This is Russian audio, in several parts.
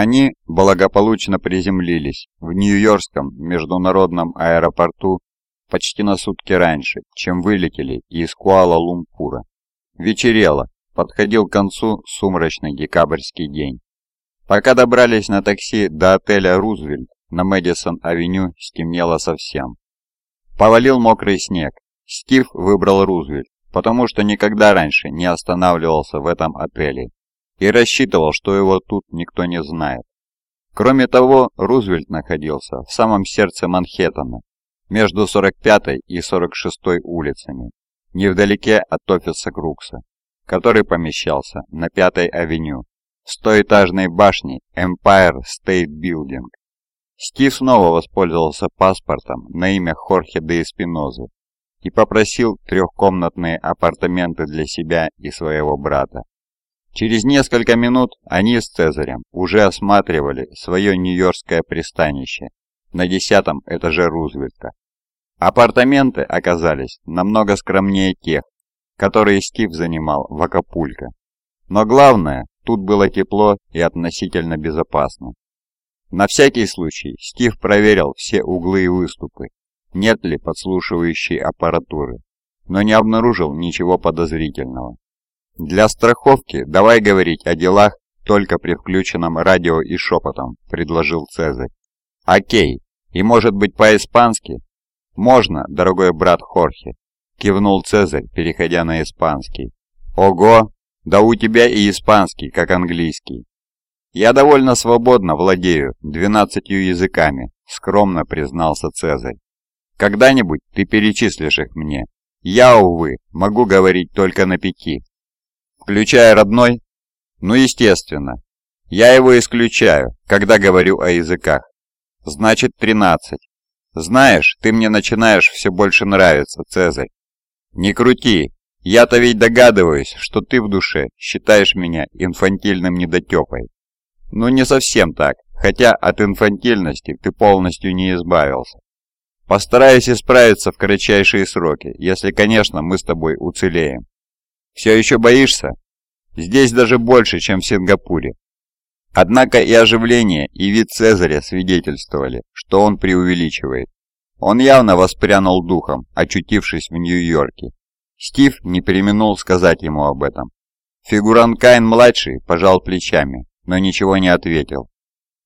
Они благополучно приземлились в Нью-Йоркском международном аэропорту почти на сутки раньше, чем вылетели из Куала-Лумпура. Вечерело, подходил к концу сумрачный декабрьский день. Пока добрались на такси до отеля «Рузвельт» на Мэдисон-авеню, стемнело совсем. Повалил мокрый снег. Стив выбрал «Рузвельт», потому что никогда раньше не останавливался в этом отеле и рассчитывал, что его тут никто не знает. Кроме того, Рузвельт находился в самом сердце Манхэттена, между 45-й и 46-й улицами, невдалеке от офиса Крукса, который помещался на 5-й авеню, стоэтажной башни Empire State Building. Стив снова воспользовался паспортом на имя Хорхе де Эспинозы и попросил трехкомнатные апартаменты для себя и своего брата. Через несколько минут они с Цезарем уже осматривали свое нью-йоркское пристанище на десятом этаже Рузвельта. Апартаменты оказались намного скромнее тех, которые Стив занимал в Акапулько. Но главное, тут было тепло и относительно безопасно. На всякий случай Стив проверил все углы и выступы, нет ли подслушивающей аппаратуры, но не обнаружил ничего подозрительного. «Для страховки давай говорить о делах только при включенном радио и шепотом», — предложил Цезарь. «Окей, и может быть по-испански?» «Можно, дорогой брат Хорхе», — кивнул Цезарь, переходя на испанский. «Ого, да у тебя и испанский, как английский». «Я довольно свободно владею двенадцатью языками», — скромно признался Цезарь. «Когда-нибудь ты перечислишь их мне. Я, увы, могу говорить только на пяти». «Включая родной?» «Ну, естественно. Я его исключаю, когда говорю о языках. Значит, тринадцать. Знаешь, ты мне начинаешь все больше нравиться, Цезарь. Не крути. Я-то ведь догадываюсь, что ты в душе считаешь меня инфантильным недотепой. Ну не совсем так, хотя от инфантильности ты полностью не избавился. Постараюсь исправиться в кратчайшие сроки, если, конечно, мы с тобой уцелеем. Все еще боишься? Здесь даже больше, чем в Сингапуре. Однако и оживление, и вид Цезаря свидетельствовали, что он преувеличивает. Он явно воспрянул духом, очутившись в Нью-Йорке. Стив не переминул сказать ему об этом. Фигурант Кайн-младший пожал плечами, но ничего не ответил.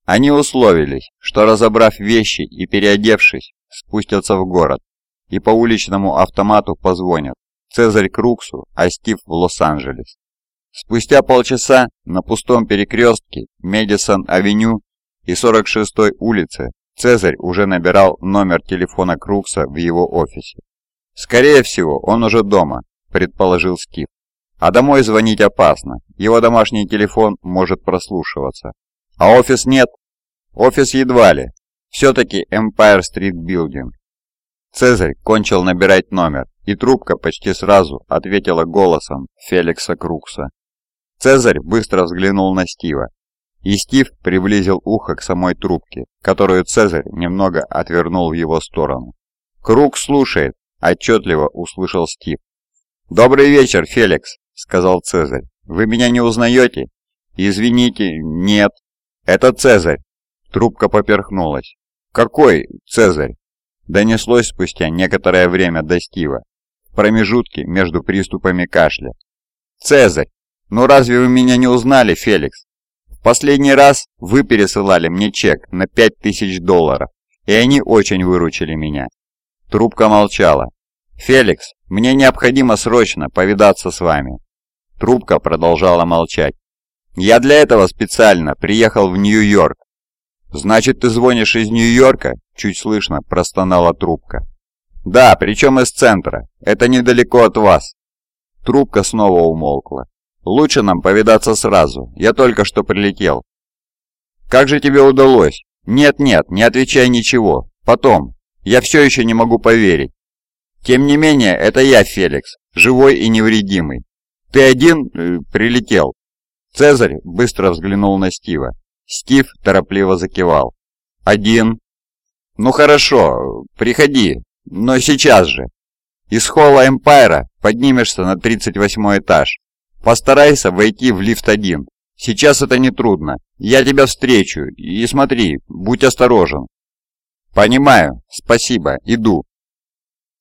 Они условились, что разобрав вещи и переодевшись, спустятся в город и по уличному автомату позвонят. Цезарь Круксу, а Стив в Лос-Анджелес. Спустя полчаса на пустом перекрестке Медисон-авеню и 46-й улице Цезарь уже набирал номер телефона Крукса в его офисе. «Скорее всего, он уже дома», – предположил Стив. «А домой звонить опасно, его домашний телефон может прослушиваться. А офис нет?» «Офис едва ли. Все-таки Empire Street Building». Цезарь кончил набирать номер, и трубка почти сразу ответила голосом Феликса Крукса. Цезарь быстро взглянул на Стива, и Стив приблизил ухо к самой трубке, которую Цезарь немного отвернул в его сторону. «Круг слушает», — отчетливо услышал Стив. «Добрый вечер, Феликс», — сказал Цезарь. «Вы меня не узнаете?» «Извините, нет». «Это Цезарь». Трубка поперхнулась. «Какой Цезарь?» Донеслось спустя некоторое время до Стива, в промежутке между приступами кашля. «Цезарь, «Ну разве вы меня не узнали, Феликс? В последний раз вы пересылали мне чек на 5000 долларов, и они очень выручили меня». Трубка молчала. «Феликс, мне необходимо срочно повидаться с вами». Трубка продолжала молчать. «Я для этого специально приехал в Нью-Йорк». «Значит, ты звонишь из Нью-Йорка?» Чуть слышно простонала трубка. «Да, причем из центра. Это недалеко от вас». Трубка снова умолкла. Лучше нам повидаться сразу. Я только что прилетел. Как же тебе удалось? Нет-нет, не отвечай ничего. Потом. Я все еще не могу поверить. Тем не менее, это я, Феликс, живой и невредимый. Ты один э, прилетел. Цезарь быстро взглянул на Стива. Стив торопливо закивал. Один. Ну хорошо, приходи, но сейчас же. Из холла Эмпайра поднимешься на 38 этаж. Постарайся войти в лифт один. Сейчас это не трудно. Я тебя встречу. И смотри, будь осторожен. Понимаю. Спасибо. Иду.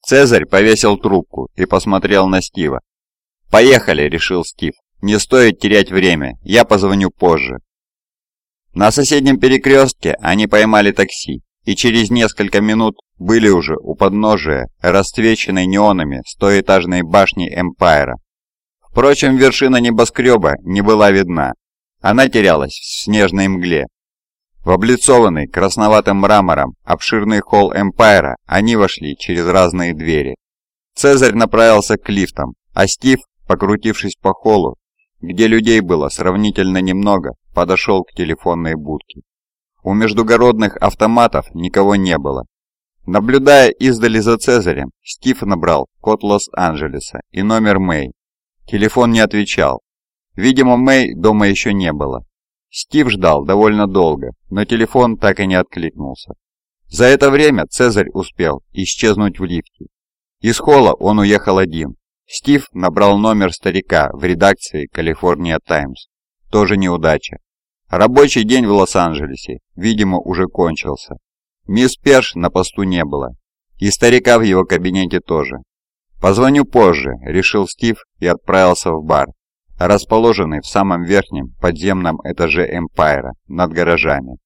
Цезарь повесил трубку и посмотрел на Стива. «Поехали», — решил Стив. «Не стоит терять время, я позвоню позже». На соседнем перекрестке они поймали такси и через несколько минут были уже у подножия расцвеченной неонами стоэтажной башни Эмпайра. Впрочем, вершина небоскреба не была видна. Она терялась в снежной мгле. В облицованный красноватым мрамором обширный холл Эмпайра они вошли через разные двери. Цезарь направился к лифтам, а Стив, покрутившись по холлу, где людей было сравнительно немного, подошел к телефонной будке. У междугородных автоматов никого не было. Наблюдая издали за Цезарем, Стив набрал код Лос-Анджелеса и номер Мэй. Телефон не отвечал. Видимо, Мэй дома еще не было. Стив ждал довольно долго, но телефон так и не откликнулся. За это время Цезарь успел исчезнуть в лифте. Из холла он уехал один. Стив набрал номер старика в редакции «Калифорния Таймс». Тоже неудача. Рабочий день в Лос-Анджелесе, видимо, уже кончился. Мисс Перш на посту не было. И старика в его кабинете тоже. «Позвоню позже», — решил Стив и отправился в бар, расположенный в самом верхнем подземном этаже Эмпайра, над гаражами.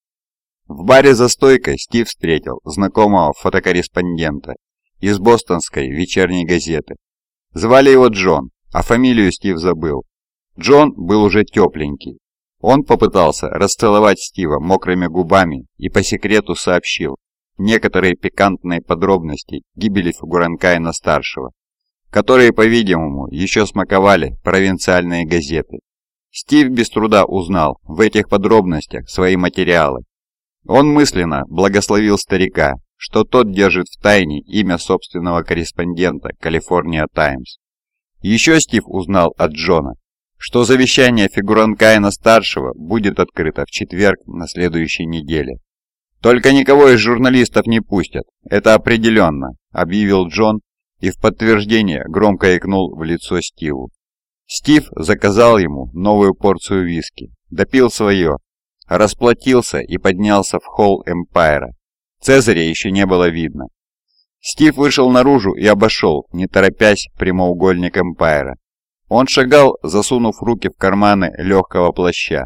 В баре за стойкой Стив встретил знакомого фотокорреспондента из бостонской вечерней газеты. Звали его Джон, а фамилию Стив забыл. Джон был уже тепленький, он попытался расцеловать Стива мокрыми губами и по секрету сообщил некоторые пикантные подробности гибели Фигуранкаина-старшего, которые, по-видимому, еще смаковали провинциальные газеты. Стив без труда узнал в этих подробностях свои материалы. Он мысленно благословил старика, что тот держит в тайне имя собственного корреспондента «Калифорния Таймс». Еще Стив узнал от Джона, что завещание Фигуранкаина-старшего будет открыто в четверг на следующей неделе. «Только никого из журналистов не пустят, это определенно», — объявил Джон и в подтверждение громко икнул в лицо Стиву. Стив заказал ему новую порцию виски, допил свое, расплатился и поднялся в холл Эмпайра. Цезаря еще не было видно. Стив вышел наружу и обошел, не торопясь, прямоугольник Эмпайра. Он шагал, засунув руки в карманы легкого плаща.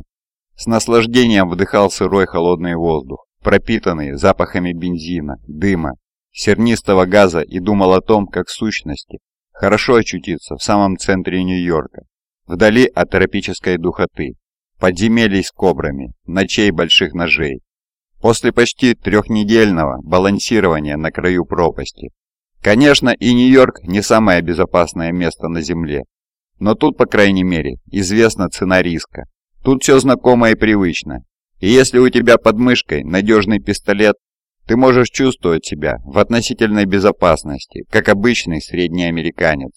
С наслаждением вдыхал сырой холодный воздух, пропитанный запахами бензина, дыма, сернистого газа и думал о том, как сущности хорошо очутиться в самом центре Нью-Йорка, вдали от тропической духоты, подземелий с кобрами, ночей больших ножей. После почти трехнедельного балансирования на краю пропасти. Конечно, и Нью-Йорк не самое безопасное место на Земле, но тут, по крайней мере, известна цена риска. Тут все знакомо и привычно. И если у тебя под мышкой надежный пистолет, ты можешь чувствовать себя в относительной безопасности, как обычный средний американец.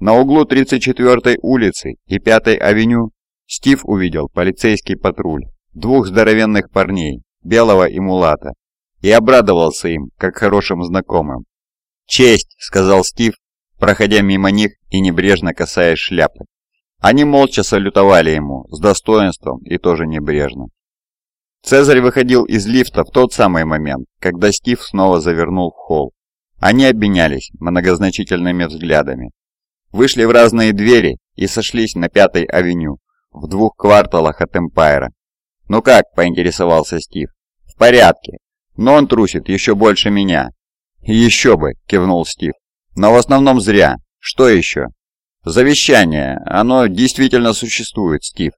На углу 34-й улицы и 5-й авеню Стив увидел полицейский патруль, двух здоровенных парней, белого и мулата, и обрадовался им, как хорошим знакомым. «Честь!» — сказал Стив, проходя мимо них и небрежно касаясь шляпы. Они молча салютовали ему, с достоинством и тоже небрежно. Цезарь выходил из лифта в тот самый момент, когда Стив снова завернул в холл. Они обменялись многозначительными взглядами. Вышли в разные двери и сошлись на Пятой авеню, в двух кварталах от Эмпайра. «Ну как?» – поинтересовался Стив. «В порядке. Но он трусит еще больше меня». «Еще бы!» – кивнул Стив. Но в основном зря. Что еще? Завещание. Оно действительно существует, Стив.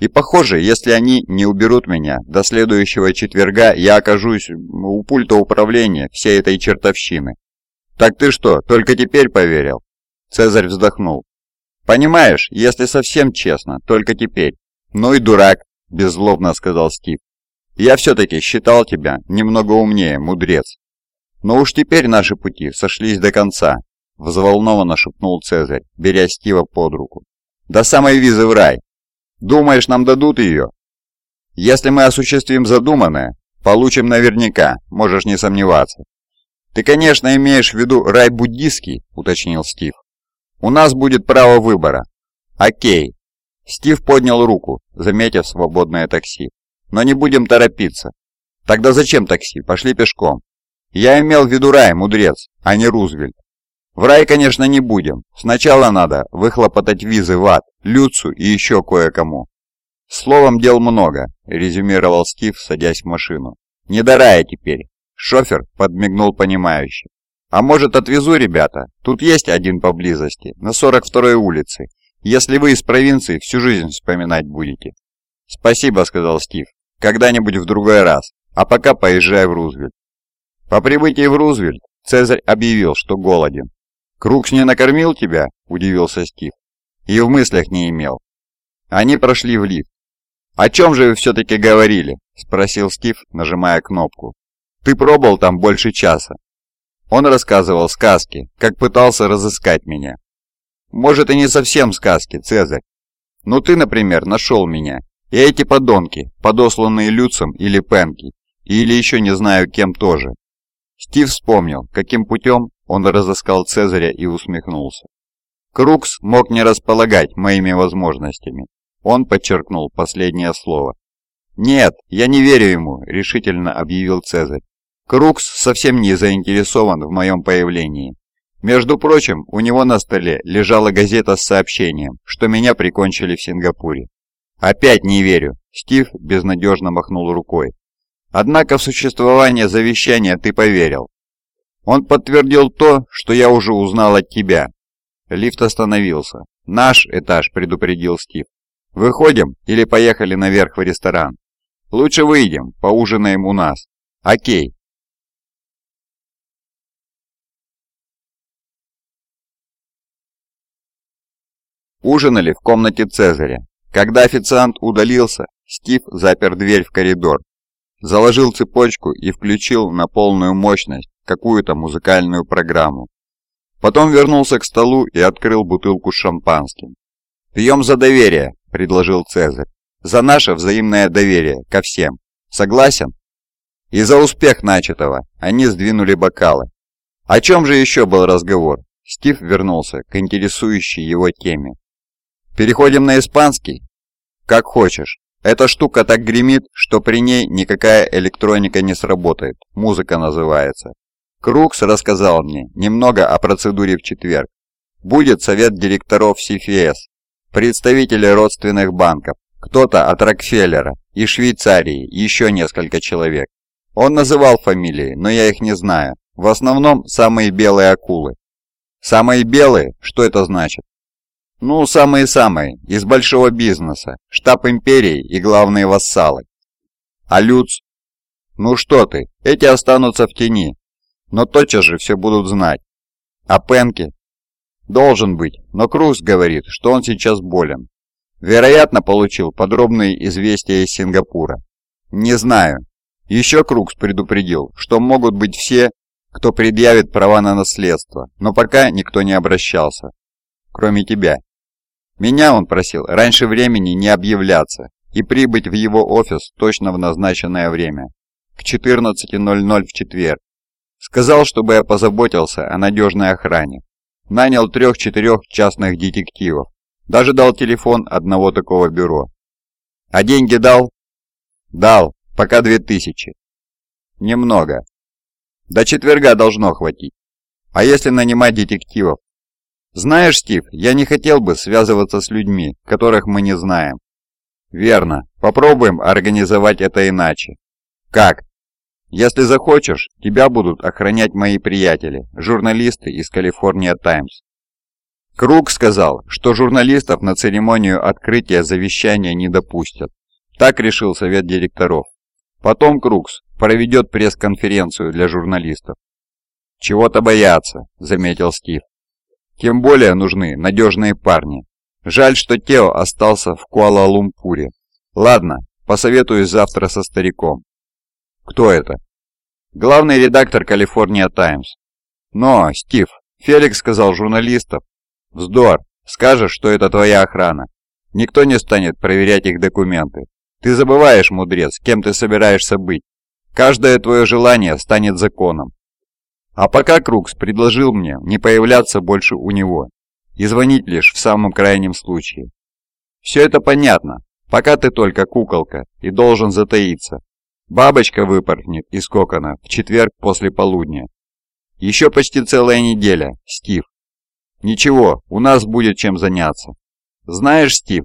И похоже, если они не уберут меня, до следующего четверга я окажусь у пульта управления всей этой чертовщины. Так ты что, только теперь поверил? Цезарь вздохнул. Понимаешь, если совсем честно, только теперь. Ну и дурак, беззлобно сказал Стив. Я все-таки считал тебя немного умнее, мудрец. «Но уж теперь наши пути сошлись до конца», — взволнованно шепнул Цезарь, беря Стива под руку. «До самой визы в рай. Думаешь, нам дадут ее?» «Если мы осуществим задуманное, получим наверняка, можешь не сомневаться». «Ты, конечно, имеешь в виду рай буддийский», — уточнил Стив. «У нас будет право выбора». «Окей». Стив поднял руку, заметив свободное такси. «Но не будем торопиться». «Тогда зачем такси? Пошли пешком». «Я имел в виду рай, мудрец, а не Рузвельт». «В рай, конечно, не будем. Сначала надо выхлопотать визы в ад, Люцу и еще кое-кому». «Словом, дел много», — резюмировал Стив, садясь в машину. «Не до рая теперь». Шофер подмигнул понимающе. «А может, отвезу, ребята? Тут есть один поблизости, на 42-й улице если вы из провинции всю жизнь вспоминать будете». «Спасибо», — сказал Стив. «Когда-нибудь в другой раз. А пока поезжай в Рузвельт». По прибытии в Рузвельт Цезарь объявил, что голоден. «Крукс не накормил тебя?» – удивился Стив. «И в мыслях не имел». Они прошли в лифт. «О чем же вы все-таки говорили?» – спросил Стив, нажимая кнопку. «Ты пробыл там больше часа». Он рассказывал сказки, как пытался разыскать меня. Может и не совсем сказки, Цезарь. Но ты, например, нашел меня. И эти подонки, подосланные Люцем или Пенки, или еще не знаю кем тоже. Стив вспомнил, каким путем он разыскал Цезаря и усмехнулся. Крукс мог не располагать моими возможностями. Он подчеркнул последнее слово. «Нет, я не верю ему», — решительно объявил Цезарь. «Крукс совсем не заинтересован в моем появлении. Между прочим, у него на столе лежала газета с сообщением, что меня прикончили в Сингапуре. «Опять не верю», — Стив безнадежно махнул рукой. «Однако в существование завещания ты поверил. Он подтвердил то, что я уже узнал от тебя». Лифт остановился. «Наш этаж», — предупредил Стив. «Выходим или поехали наверх в ресторан?» «Лучше выйдем, поужинаем у нас». «Окей, Ужинали в комнате Цезаря. Когда официант удалился, Стив запер дверь в коридор, заложил цепочку и включил на полную мощность какую-то музыкальную программу. Потом вернулся к столу и открыл бутылку с шампанским. «Пьем за доверие», — предложил Цезарь. «За наше взаимное доверие ко всем. Согласен?» И за успех начатого они сдвинули бокалы. О чем же еще был разговор? Стив вернулся к интересующей его теме. Переходим на испанский? Как хочешь. Эта штука так гремит, что при ней никакая электроника не сработает. Музыка называется. Крукс рассказал мне немного о процедуре в четверг. Будет совет директоров CFS, представители родственных банков, кто-то от Рокфеллера и Швейцарии, еще несколько человек. Он называл фамилии, но я их не знаю. В основном самые белые акулы. Самые белые? Что это значит? Ну, самые-самые, из большого бизнеса, штаб империи и главные вассалы. А Люц? Ну что ты, эти останутся в тени, но тотчас же все будут знать. А Пенки? Должен быть, но Круз говорит, что он сейчас болен. Вероятно, получил подробные известия из Сингапура. Не знаю. Еще Крукс предупредил, что могут быть все, кто предъявит права на наследство, но пока никто не обращался. Кроме тебя. Меня он просил раньше времени не объявляться и прибыть в его офис точно в назначенное время, к 14.00 в четверг. Сказал, чтобы я позаботился о надежной охране. Нанял трех-четырех частных детективов. Даже дал телефон одного такого бюро. А деньги дал? Дал, пока две тысячи. Немного. До четверга должно хватить. А если нанимать детективов, знаешь, Стив, я не хотел бы связываться с людьми, которых мы не знаем. Верно. Попробуем организовать это иначе. Как? Если захочешь, тебя будут охранять мои приятели, журналисты из Калифорния Таймс. Круг сказал, что журналистов на церемонию открытия завещания не допустят. Так решил совет директоров. Потом Крукс проведет пресс-конференцию для журналистов. «Чего-то бояться», — заметил Стив. Тем более нужны надежные парни. Жаль, что Тео остался в Куала-Лумпуре. Ладно, посоветуюсь завтра со стариком. Кто это? Главный редактор Калифорния Таймс. Но, Стив, Феликс сказал журналистов. Вздор, скажешь, что это твоя охрана. Никто не станет проверять их документы. Ты забываешь, мудрец, кем ты собираешься быть. Каждое твое желание станет законом. А пока Крукс предложил мне не появляться больше у него и звонить лишь в самом крайнем случае. Все это понятно, пока ты только куколка и должен затаиться. Бабочка выпорхнет из кокона в четверг после полудня. Еще почти целая неделя, Стив. Ничего, у нас будет чем заняться. Знаешь, Стив,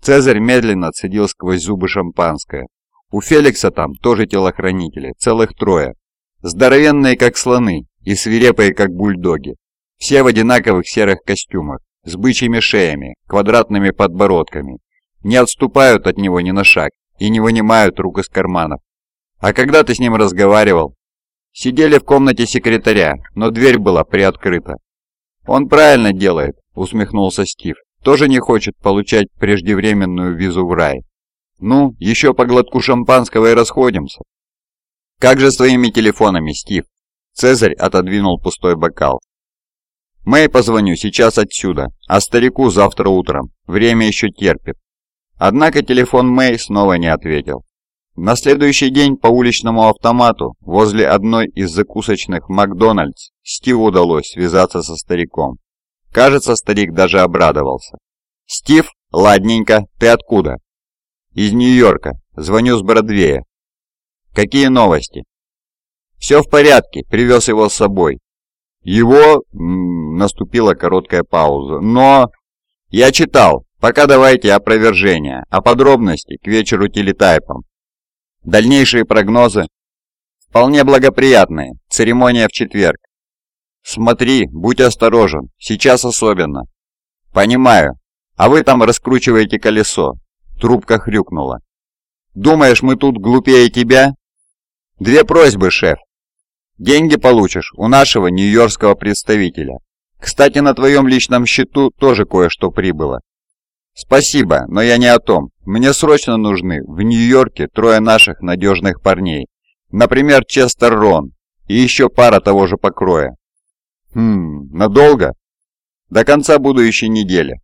Цезарь медленно цедил сквозь зубы шампанское. У Феликса там тоже телохранители, целых трое. Здоровенные, как слоны, и свирепые, как бульдоги. Все в одинаковых серых костюмах, с бычьими шеями, квадратными подбородками. Не отступают от него ни на шаг и не вынимают рук из карманов. А когда ты с ним разговаривал? Сидели в комнате секретаря, но дверь была приоткрыта. «Он правильно делает», — усмехнулся Стив. «Тоже не хочет получать преждевременную визу в рай. Ну, еще по глотку шампанского и расходимся». «Как же с твоими телефонами, Стив?» Цезарь отодвинул пустой бокал. «Мэй позвоню сейчас отсюда, а старику завтра утром. Время еще терпит». Однако телефон Мэй снова не ответил. На следующий день по уличному автомату возле одной из закусочных Макдональдс Стиву удалось связаться со стариком. Кажется, старик даже обрадовался. «Стив, ладненько, ты откуда?» «Из Нью-Йорка. Звоню с Бродвея». «Какие новости?» «Все в порядке, привез его с собой». «Его...» Наступила короткая пауза. «Но...» «Я читал. Пока давайте опровержение, а подробности к вечеру телетайпом. Дальнейшие прогнозы вполне благоприятные. Церемония в четверг. Смотри, будь осторожен, сейчас особенно. Понимаю. А вы там раскручиваете колесо. Трубка хрюкнула. Думаешь, мы тут глупее тебя? Две просьбы, шеф. Деньги получишь у нашего нью-йоркского представителя. Кстати, на твоем личном счету тоже кое-что прибыло. «Спасибо, но я не о том. Мне срочно нужны в Нью-Йорке трое наших надежных парней. Например, Честер Рон и еще пара того же покроя». «Хм, надолго?» «До конца будущей недели».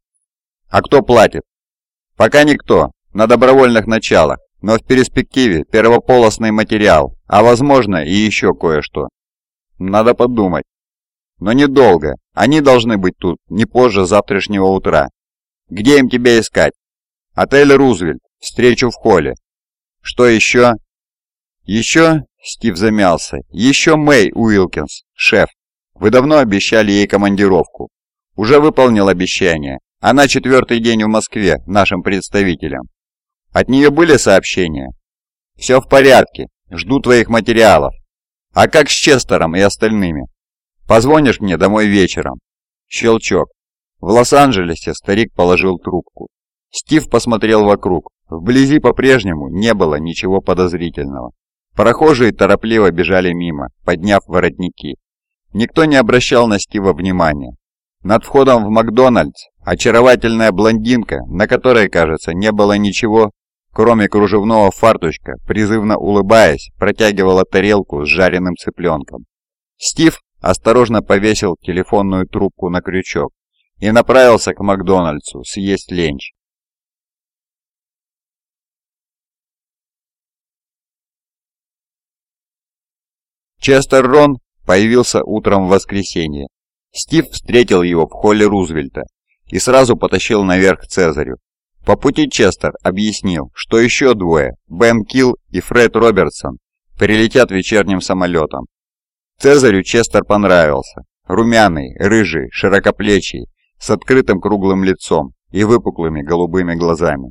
«А кто платит?» «Пока никто, на добровольных началах, но в перспективе первополосный материал, а возможно и еще кое-что. Надо подумать. Но недолго, они должны быть тут не позже завтрашнего утра. Где им тебя искать? Отель Рузвельт. Встречу в холле. Что еще? Еще? Стив замялся. Еще Мэй Уилкинс, шеф. Вы давно обещали ей командировку. Уже выполнил обещание. Она четвертый день в Москве нашим представителям. От нее были сообщения? Все в порядке. Жду твоих материалов. А как с Честером и остальными? Позвонишь мне домой вечером. Щелчок. В Лос-Анджелесе старик положил трубку. Стив посмотрел вокруг. Вблизи по-прежнему не было ничего подозрительного. Прохожие торопливо бежали мимо, подняв воротники. Никто не обращал на Стива внимания. Над входом в Макдональдс очаровательная блондинка, на которой, кажется, не было ничего, кроме кружевного фарточка, призывно улыбаясь, протягивала тарелку с жареным цыпленком. Стив осторожно повесил телефонную трубку на крючок и направился к Макдональдсу съесть ленч. Честер Рон появился утром в воскресенье. Стив встретил его в холле Рузвельта и сразу потащил наверх Цезарю. По пути Честер объяснил, что еще двое, Бен Килл и Фред Робертсон, прилетят вечерним самолетом. Цезарю Честер понравился. Румяный, рыжий, широкоплечий, с открытым круглым лицом и выпуклыми голубыми глазами.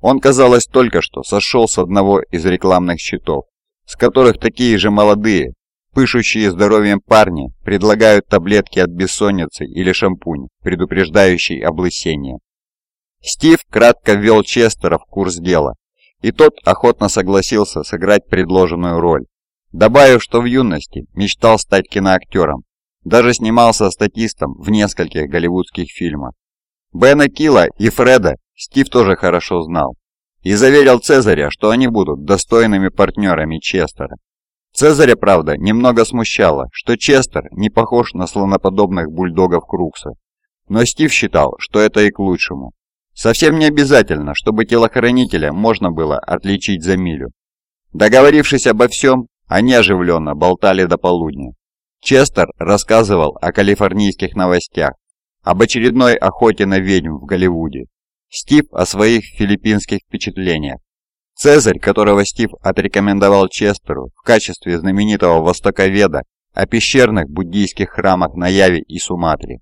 Он, казалось, только что сошел с одного из рекламных щитов, с которых такие же молодые, пышущие здоровьем парни предлагают таблетки от бессонницы или шампунь, предупреждающий облысение. Стив кратко ввел Честера в курс дела, и тот охотно согласился сыграть предложенную роль, добавив, что в юности мечтал стать киноактером даже снимался статистом в нескольких голливудских фильмах. Бена Килла и Фреда Стив тоже хорошо знал и заверил Цезаря, что они будут достойными партнерами Честера. Цезаря, правда, немного смущало, что Честер не похож на слоноподобных бульдогов Крукса, но Стив считал, что это и к лучшему. Совсем не обязательно, чтобы телохранителя можно было отличить за милю. Договорившись обо всем, они оживленно болтали до полудня. Честер рассказывал о калифорнийских новостях, об очередной охоте на ведьм в Голливуде. Стив о своих филиппинских впечатлениях. Цезарь, которого Стив отрекомендовал Честеру в качестве знаменитого востоковеда о пещерных буддийских храмах на Яве и Суматре.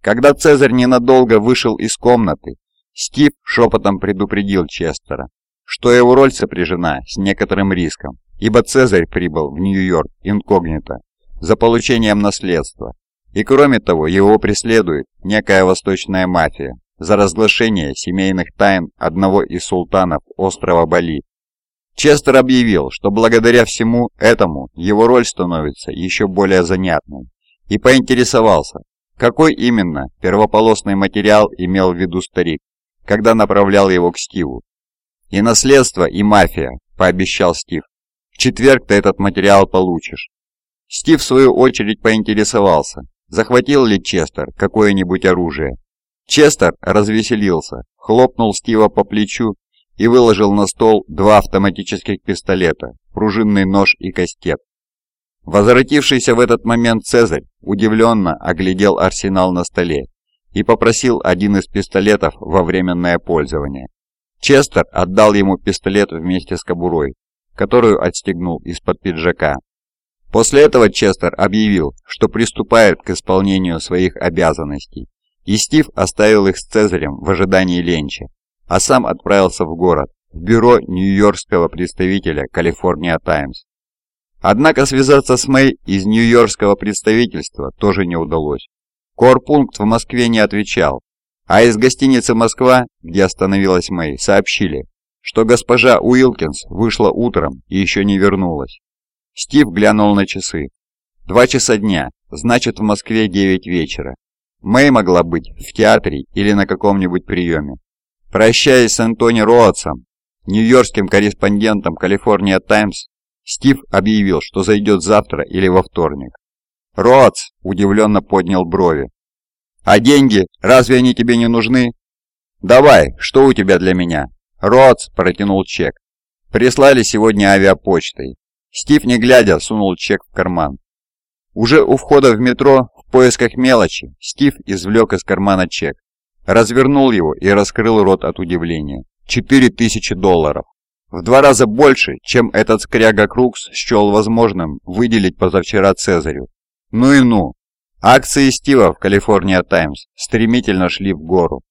Когда Цезарь ненадолго вышел из комнаты, Стив шепотом предупредил Честера, что его роль сопряжена с некоторым риском, ибо Цезарь прибыл в Нью-Йорк инкогнито за получением наследства, и кроме того его преследует некая восточная мафия за разглашение семейных тайн одного из султанов острова Бали. Честер объявил, что благодаря всему этому его роль становится еще более занятной, и поинтересовался, какой именно первополосный материал имел в виду старик, когда направлял его к Стиву. «И наследство, и мафия», – пообещал Стив. «В четверг ты этот материал получишь». Стив в свою очередь поинтересовался, захватил ли Честер какое-нибудь оружие. Честер развеселился, хлопнул Стива по плечу и выложил на стол два автоматических пистолета, пружинный нож и кастет. Возвратившийся в этот момент Цезарь удивленно оглядел арсенал на столе и попросил один из пистолетов во временное пользование. Честер отдал ему пистолет вместе с кобурой, которую отстегнул из-под пиджака. После этого Честер объявил, что приступает к исполнению своих обязанностей, и Стив оставил их с Цезарем в ожидании ленча, а сам отправился в город, в бюро нью-йоркского представителя Калифорния Таймс. Однако связаться с Мэй из нью-йоркского представительства тоже не удалось. Корпункт в Москве не отвечал, а из гостиницы «Москва», где остановилась Мэй, сообщили, что госпожа Уилкинс вышла утром и еще не вернулась. Стив глянул на часы. Два часа дня, значит в Москве девять вечера. Мэй могла быть в театре или на каком-нибудь приеме. Прощаясь с Антони Роадсом, нью-йоркским корреспондентом Калифорния Таймс, Стив объявил, что зайдет завтра или во вторник. Роадс удивленно поднял брови. «А деньги? Разве они тебе не нужны?» «Давай, что у тебя для меня?» Роадс протянул чек. «Прислали сегодня авиапочтой». Стив, не глядя, сунул чек в карман. Уже у входа в метро, в поисках мелочи, Стив извлек из кармана чек. Развернул его и раскрыл рот от удивления. Четыре тысячи долларов. В два раза больше, чем этот скряга Крукс счел возможным выделить позавчера Цезарю. Ну и ну. Акции Стива в Калифорния Таймс стремительно шли в гору.